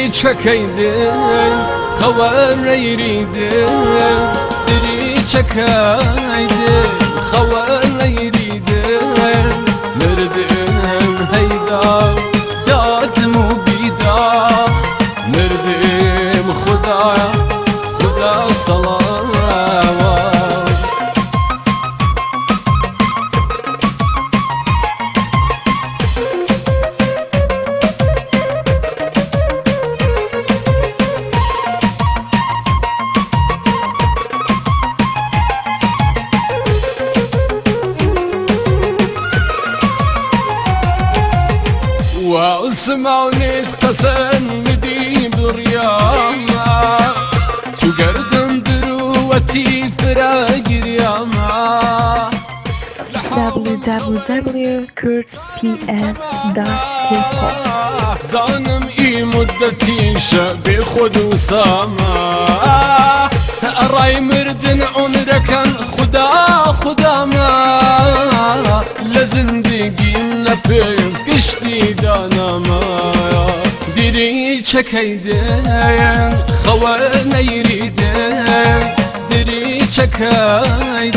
دری چەکەیدن خەوە ڕێریدن دری چەکەیدن خەوە ڕێریدن مردن هەیدا دادم و بیدا مردم خدا خدا سەڵاوە واسمعوني تقسم بدي برياما تو قردن دروتي فراق رياما www.kurtps.com زانم ای مدتی شب خود و ساما راي مردن عمركن خدا خدا ما. لزندگی نپیز گشتی دانما دیری چکیدن خواه نیریدن دیری چکیدن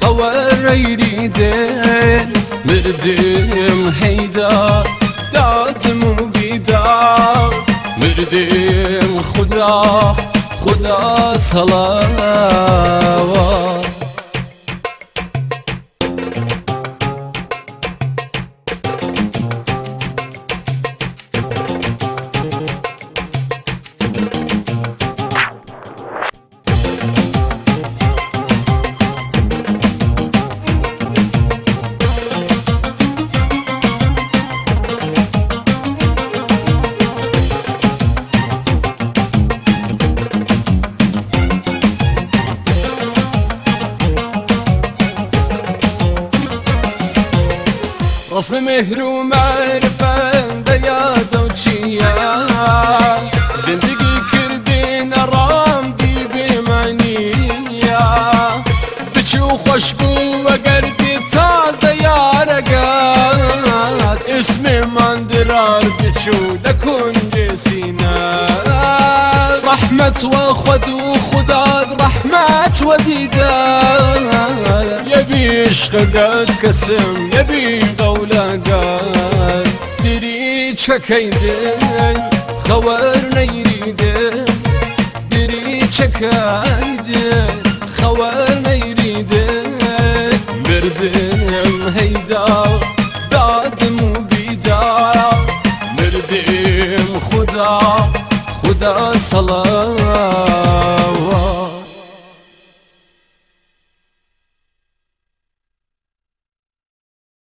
خواه نیریدن. مردم هیدا دادم و بیدار. مردم خدا خدا صلوات رسم مهر و معرفة دیاد و چیا زندگی کردین رام دی بمانیا بچو خوش بو و گردی تازه یارگاد اسم من درار بچو لکنج سینا رحمت و خود و رحمت و دیدار يبي يبي قولك دري چكيدن خوار نيريدن دري چكيدن خوار نيريدن مردم هيدا دادم بيدا مردم خدا خدا صلاة.